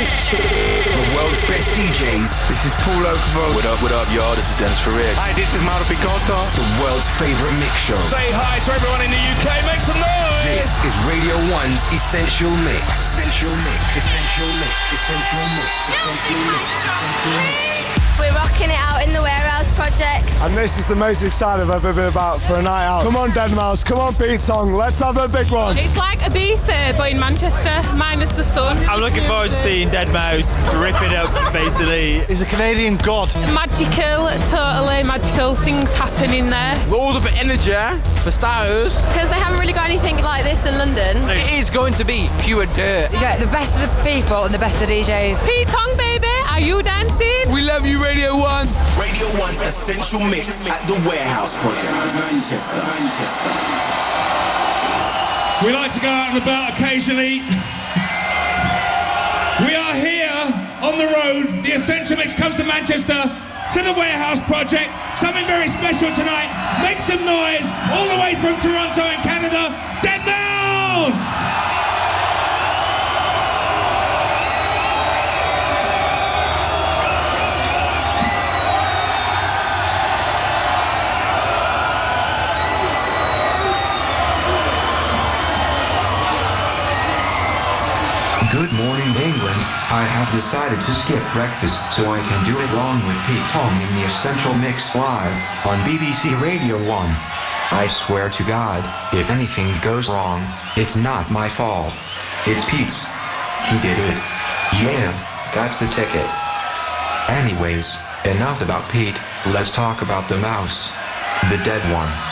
Essential. The world's best DJs. This is Paul Oakenfold. What up, what up, y'all? This is Dennis Ferrer. Hi, this is Mauro Picotto. The world's favorite mix show. Say hi to everyone in the UK. Make some noise. This is Radio 1's Essential Mix. Essential Mix. Essential Mix. Essential Mix. Essential Mix. Essential Mix. We're rocking it out in the Warehouse Project. And this is the most excited I've ever been about for a night out. Come on, deadmau5. Come on, Pete Tong. Let's have a big one. It's like Ibiza, uh, but in Manchester, minus the sun. I'm looking forward to seeing deadmau5 rip it up, basically. He's a Canadian god. Magical, totally magical things happening there. Loads of energy, for starters. Because they haven't really got anything like this in London. It is going to be pure dirt. You get the best of the people and the best of the DJs. Pete Tong, baby, are you dancing? We love you, Radio 1. Radio 1's Essential Mix at the Warehouse Project. Manchester. Manchester. We like to go out and about occasionally. We are here on the road. The Essential Mix comes to Manchester to the Warehouse Project. Something very special tonight. Make some noise all the way from Toronto in Canada. deadmau5! I have decided to skip breakfast so I can do it along with Pete Tong in the Essential Mix live on BBC Radio 1. I swear to God, if anything goes wrong, it's not my fault. It's Pete's. He did it. Yeah, that's the ticket. Anyways, enough about Pete, let's talk about the mouse. The dead one.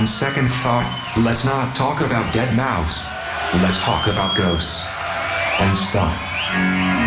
On second thought, let's not talk about deadmau5. Let's talk about ghosts and stuff.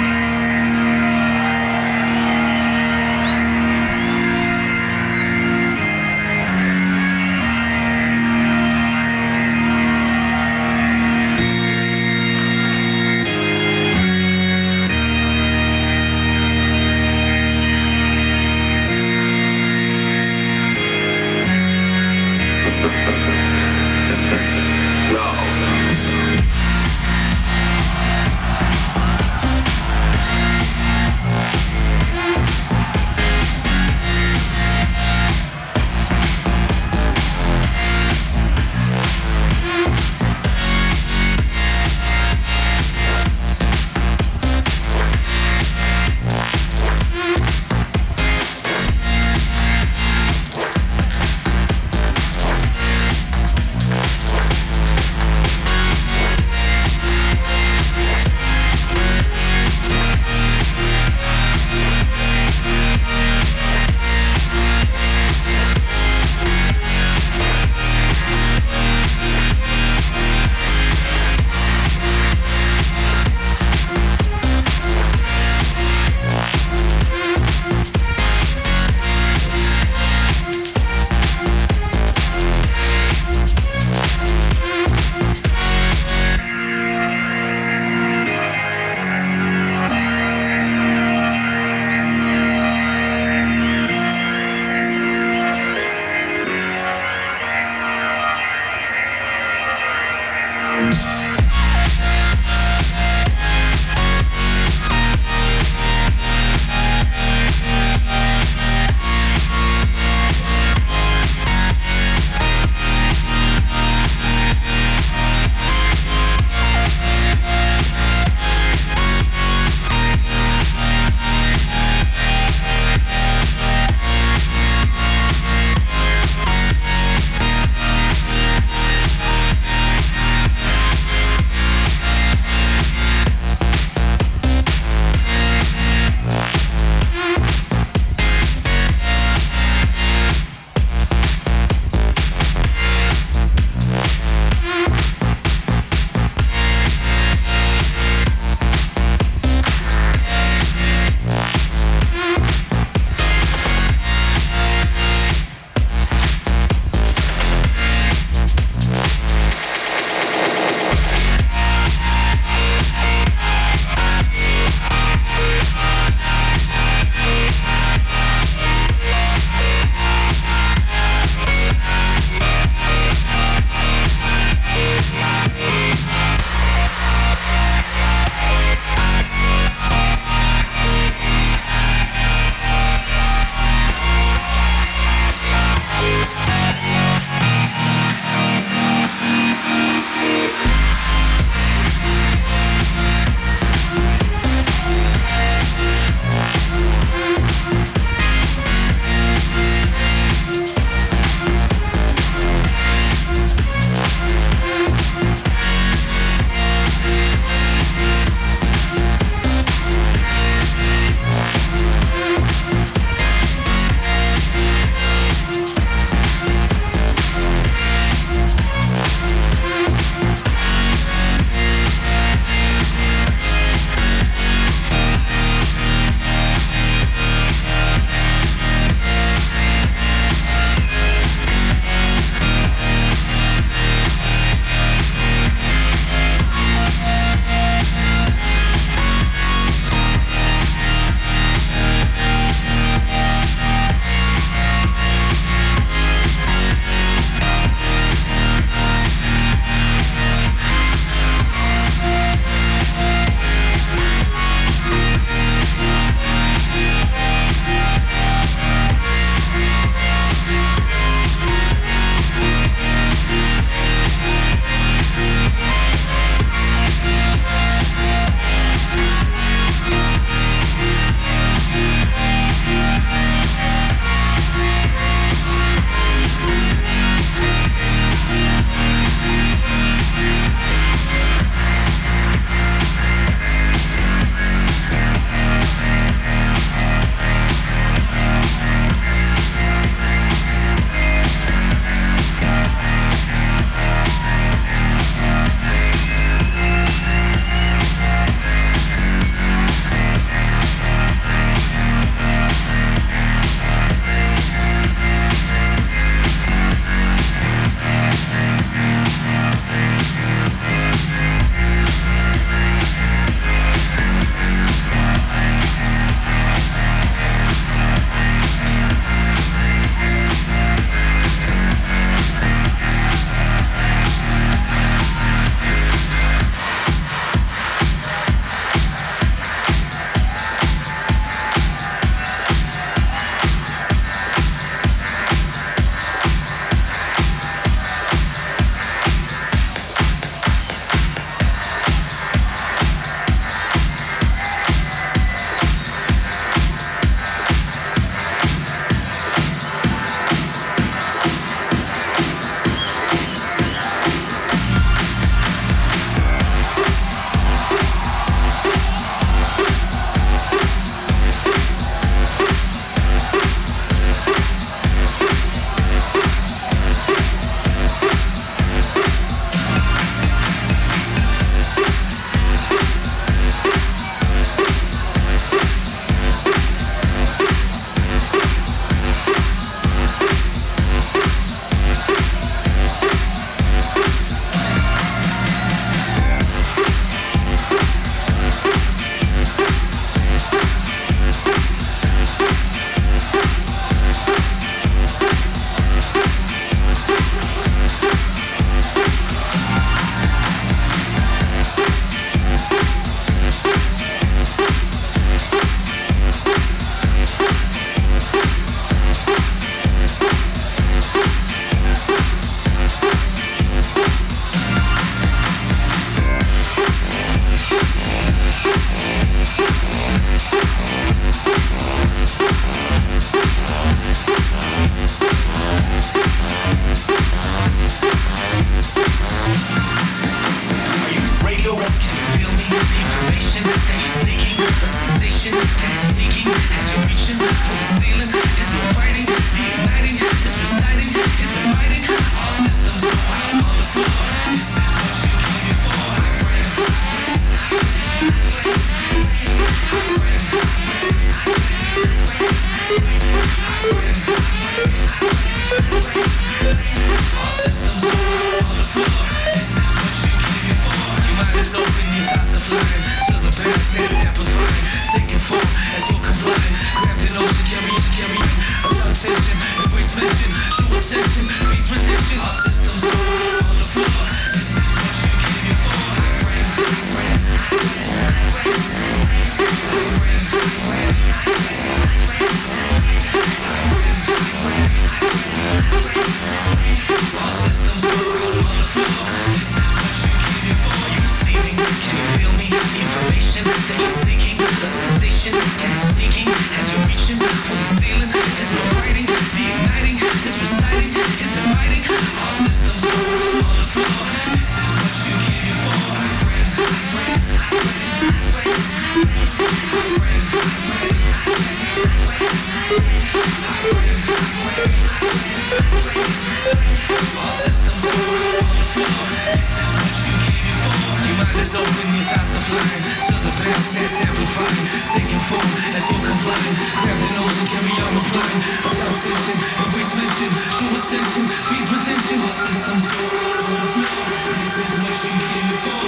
is open, your thoughts are flying. So the past tense amplifying Taking form as you're complying Grab the nose and carry on applying Uptown tension, embrace mention Show ascension, feeds retention Our systems go overflow This is what you came for.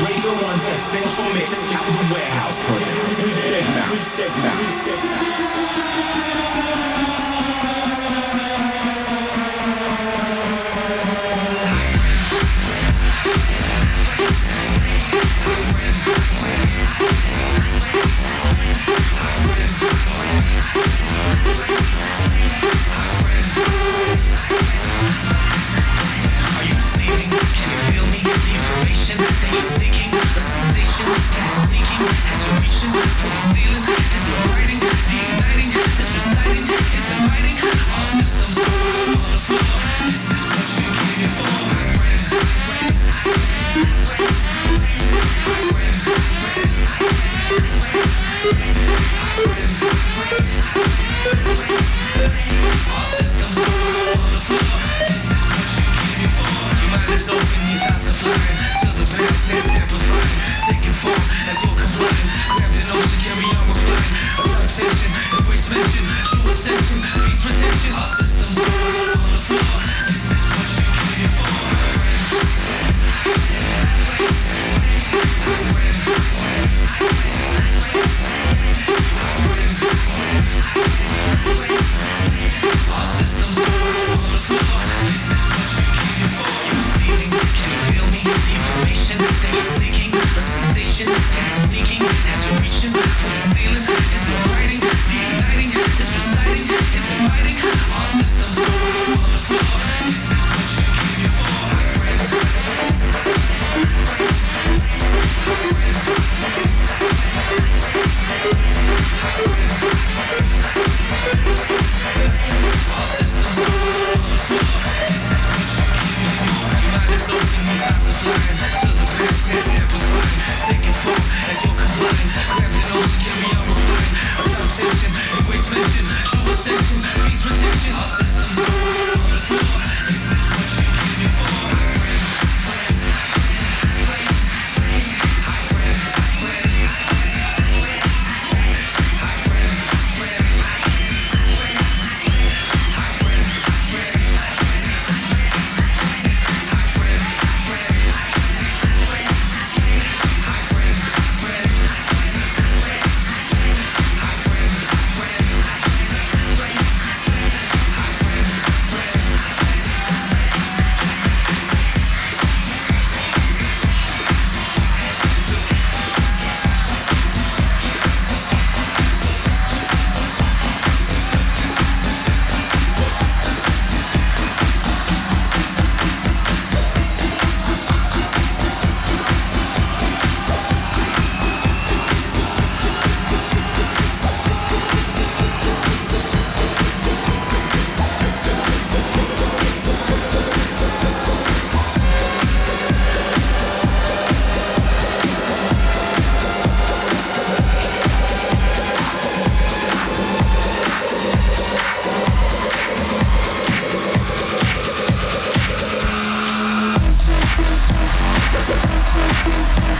Radio 1's Essential Mix out Warehouse Project. Reset now. Reset now.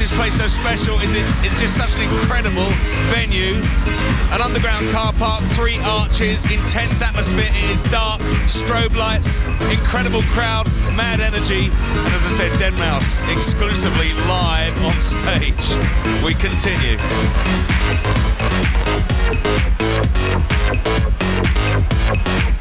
this place so special is it, it's just such an incredible venue. An underground car park, three arches, intense atmosphere. It is dark, strobe lights, incredible crowd, mad energy. And as I said, deadmau5 exclusively live on stage. We continue. We'll.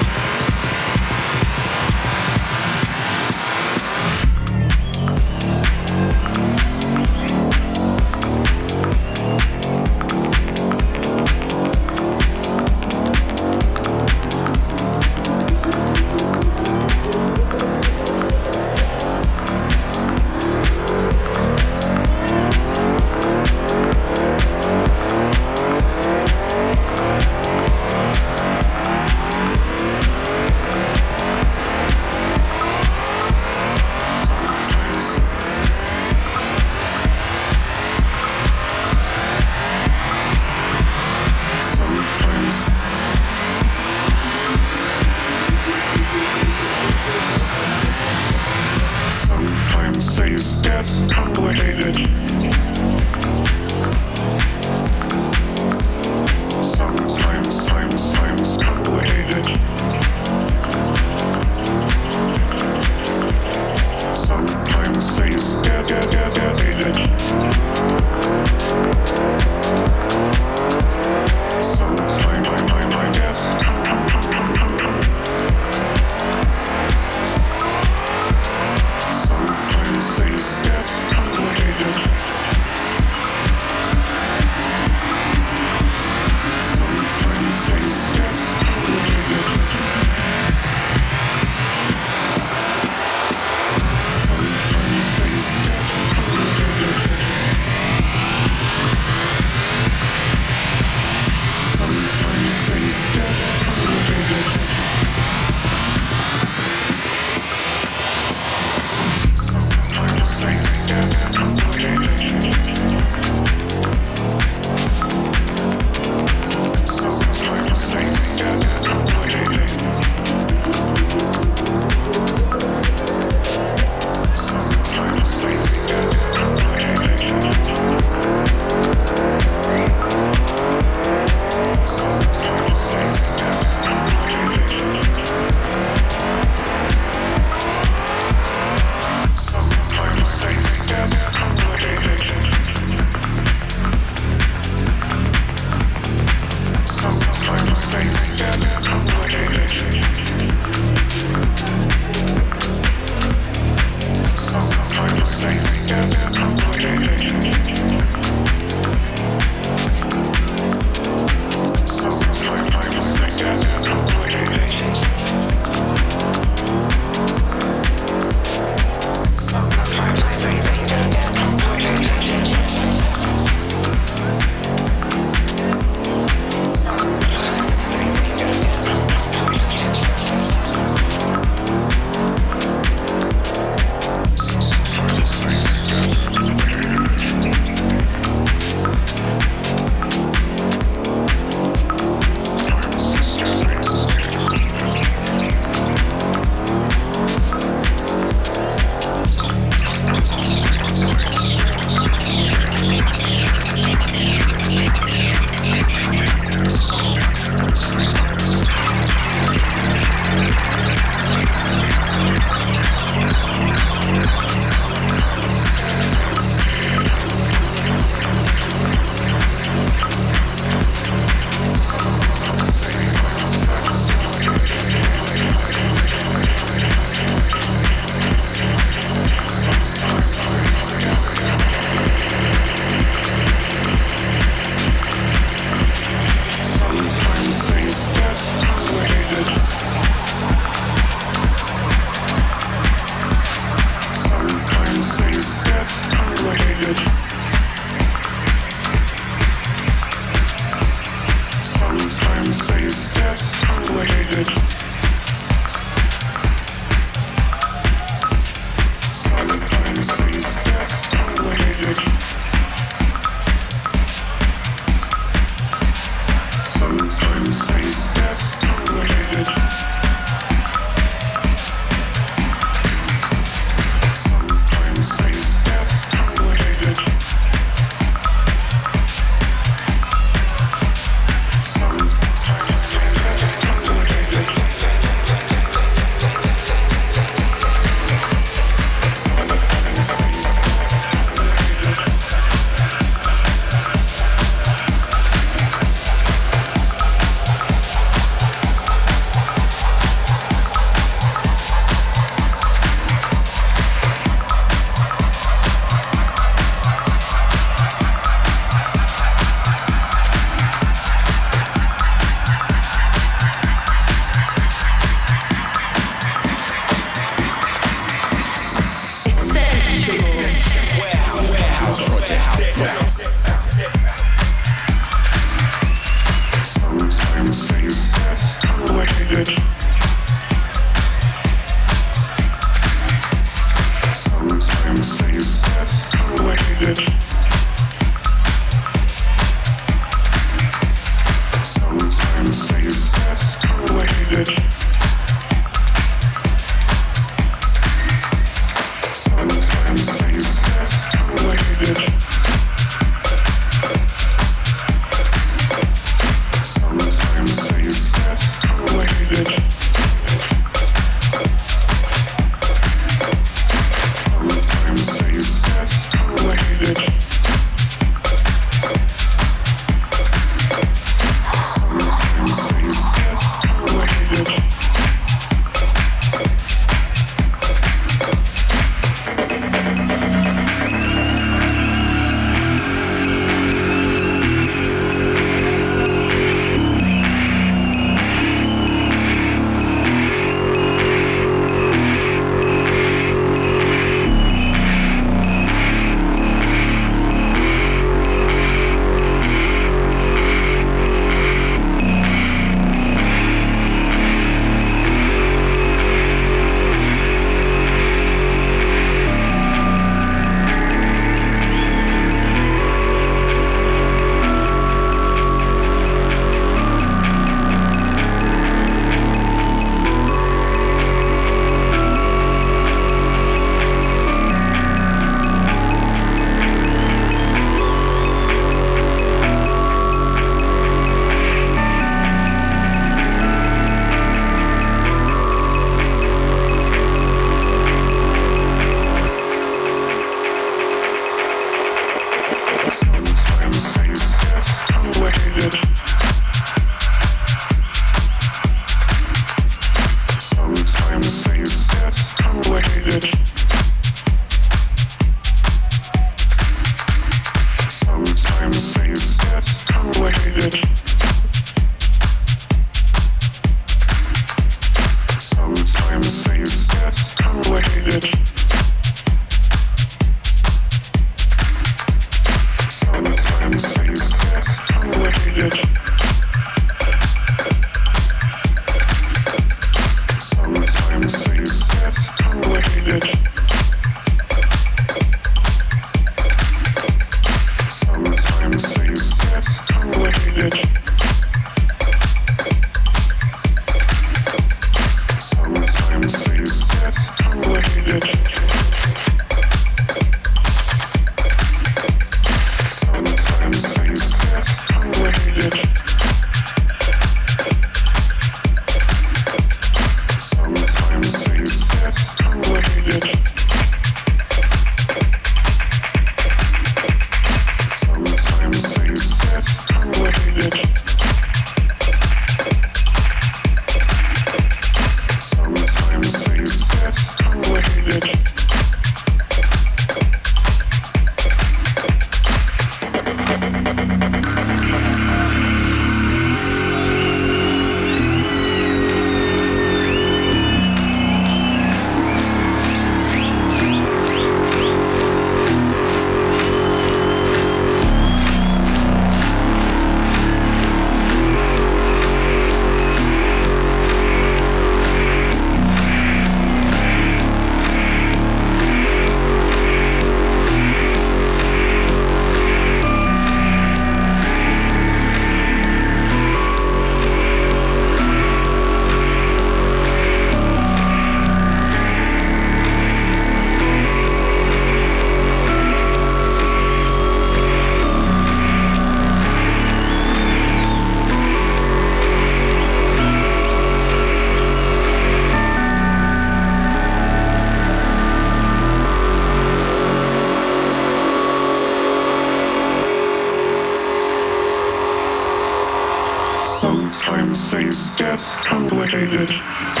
David.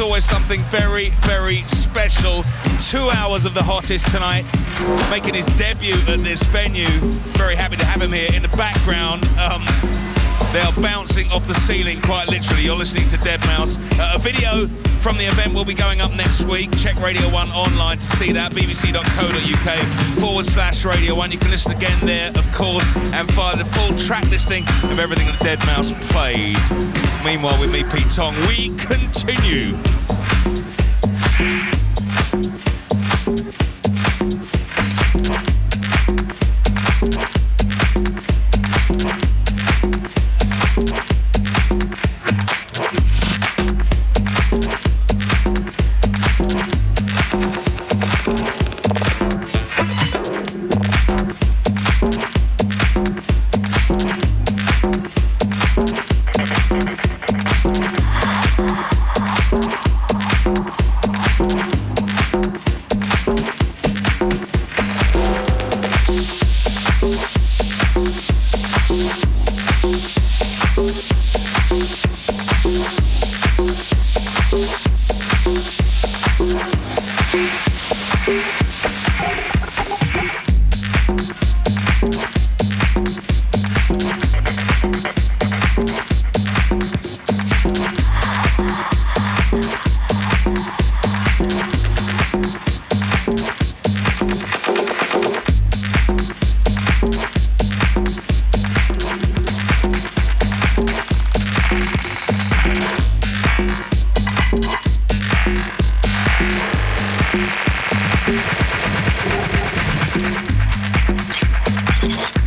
It's always something very, very special. Two hours of the hottest tonight, making his debut at this venue. Very happy to have him here in the background. Um, They are bouncing off the ceiling quite literally. You're listening to deadmau5. Uh, a video from the event will be going up next week. Check Radio 1 online to see that. bbc.co.uk forward slash Radio 1. You can listen again there, of course, and find the full track listing of everything that deadmau5 played. Meanwhile, with me, Pete Tong, we continue. Thank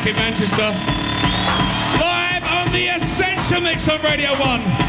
back in Manchester. Live on the Essential Mix on Radio 1.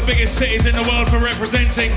The biggest cities in the world for representing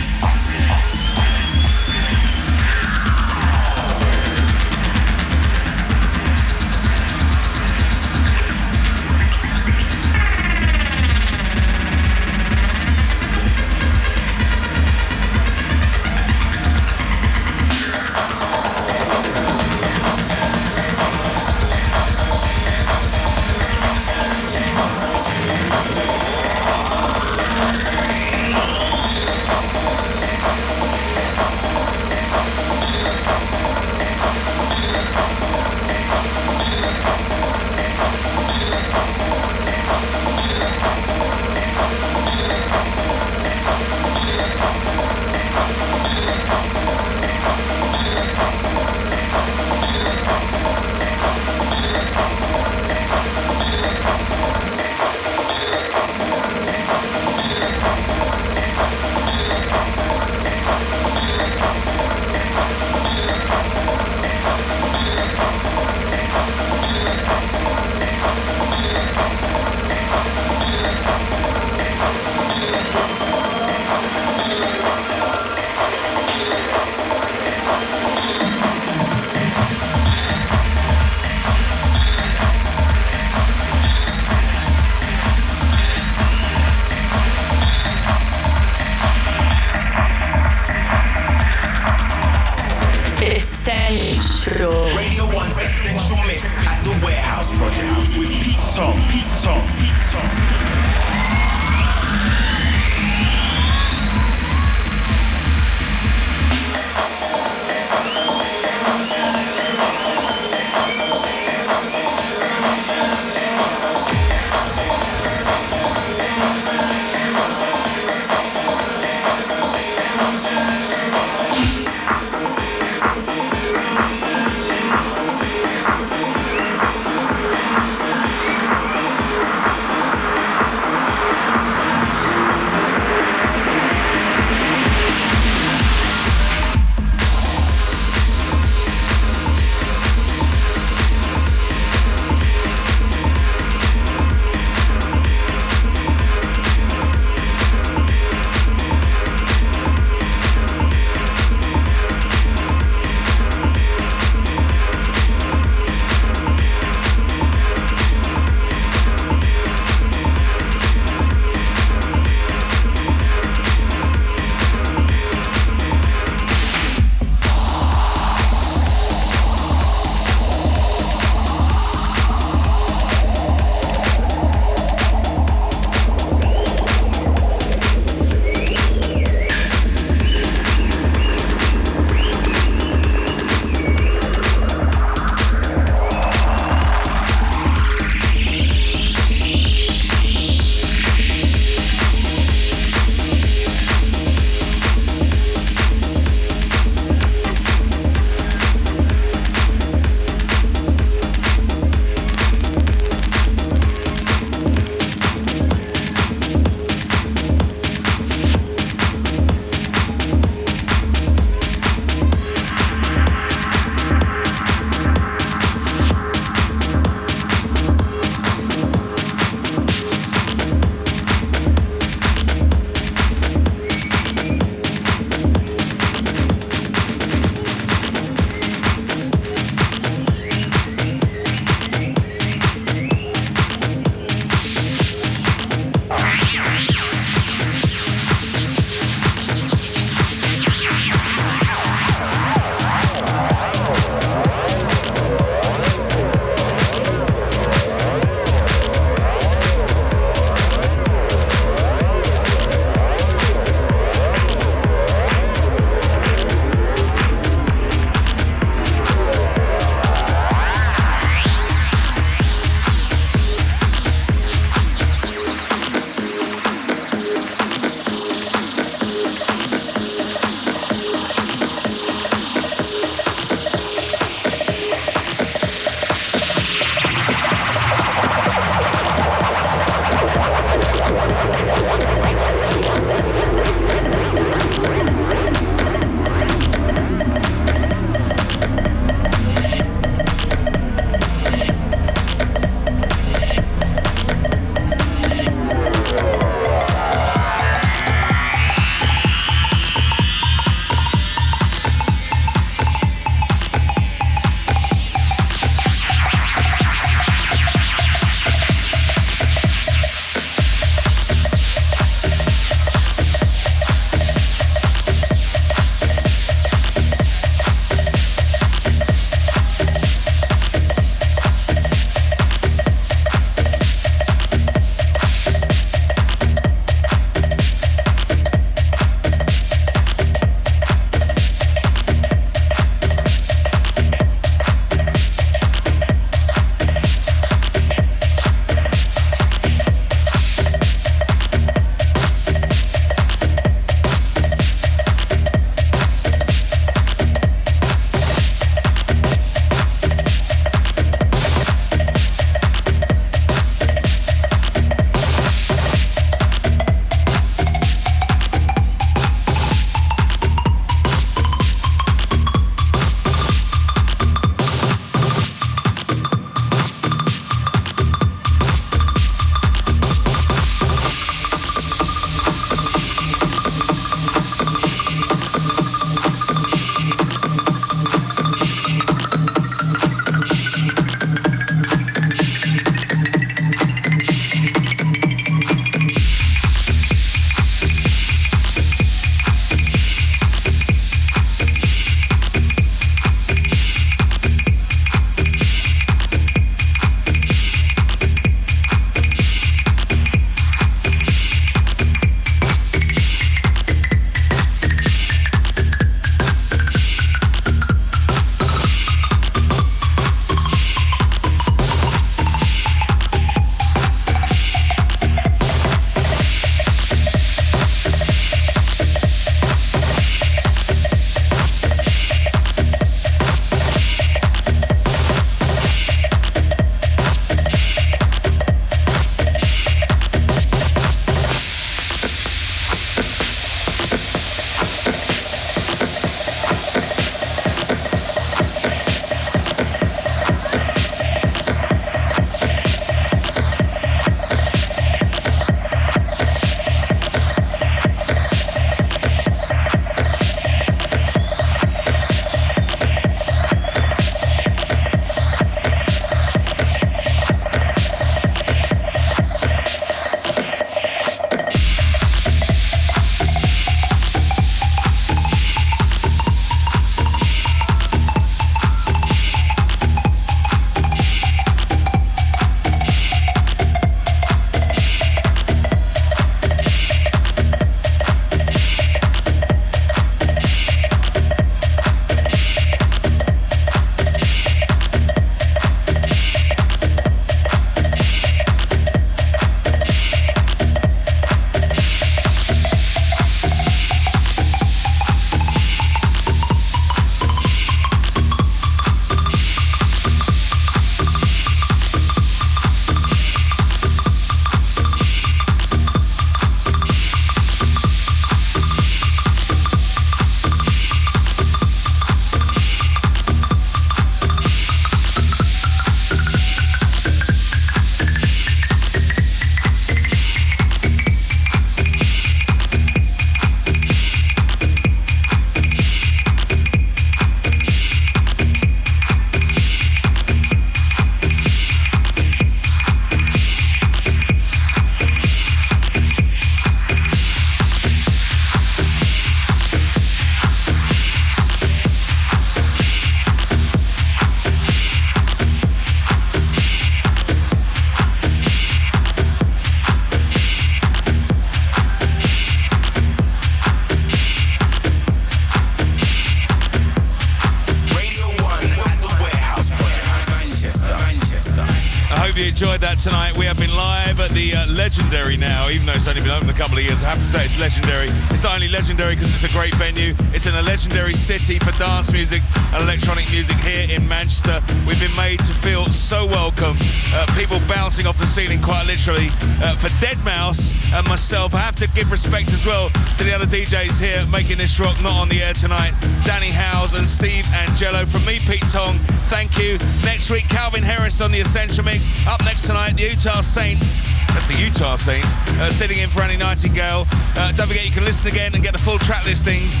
tonight. We have been live at the uh, legendary now, even though it's only been open a couple of years. I have to say it's legendary. It's not only legendary because it's a great venue, it's in a legendary city for dance music and electronic music here in Manchester. We've been made to feel so welcome. Uh, people bouncing off the ceiling, quite literally. Uh, for deadmau5 and myself, I have to give respect as well to the other DJs here making this rock not on the air tonight. Danny Howells and Steve Angello. From me, Pete Tong, thank you. Next week, Calvin Harris on the Essential Mix. Up next tonight, the Utah Saints. That's the Utah Saints. Uh, sitting in for Annie Nightingale. Uh, don't forget, you can listen again and get the full track listings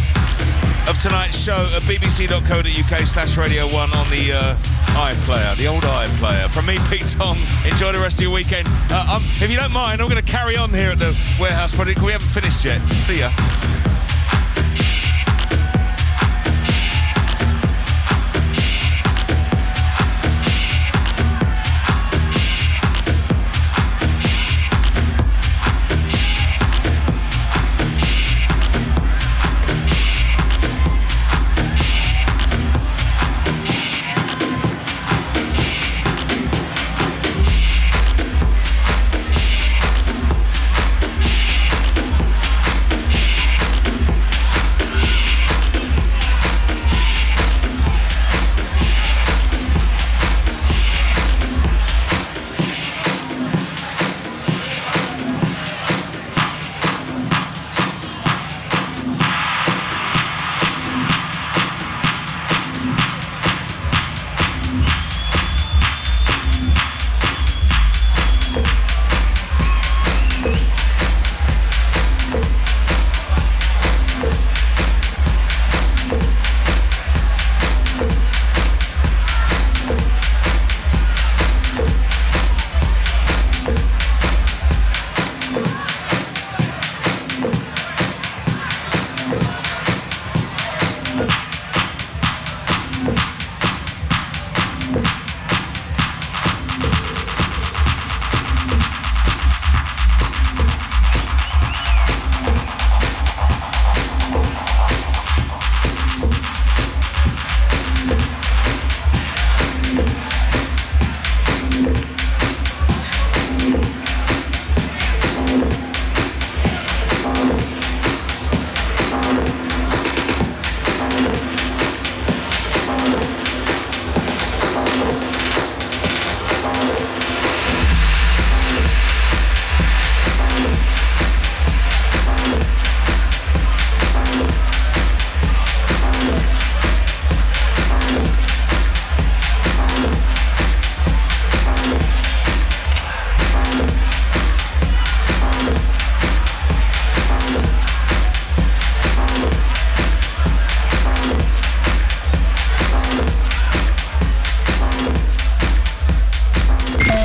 of tonight's show at bbc.co.uk slash radio 1 on the uh, iPlayer, the old iPlayer. From me, Pete Tong, enjoy the rest of your weekend. Uh, um, if you don't mind, I'm going to carry on here at the Warehouse Project. We haven't finished yet. See ya.